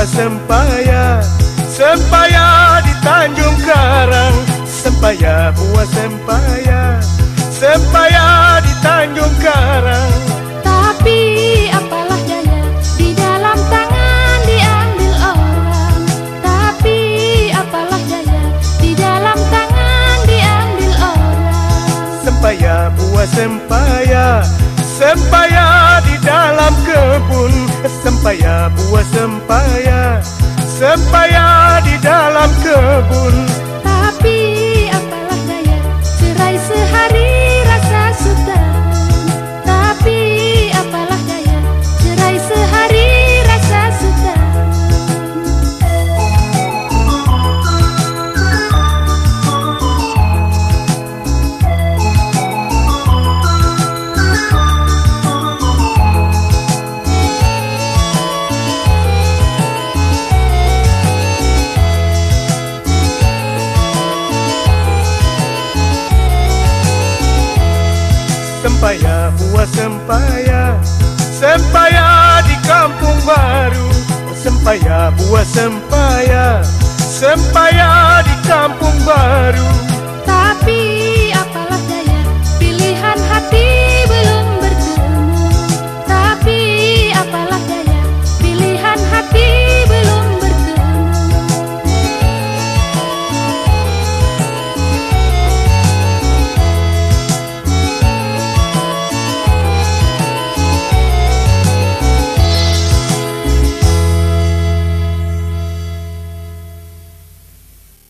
buah sempaya. Sempaya di Tanjung Karang. Sempaya buah sempaya. Sempaya di Tanjung Karang. Tapi apalah daya di dalam tangan diambil orang. Tapi apalah daya di dalam tangan diambil orang. Sempaya buah sempaya. Sempaya di dalam kebun Sempaya buah sempaya. Sempaya di dalam kebun Sempaya buah sempaya. Sempaya di kampung baru. Sempaya buah sempaya. Sempaya di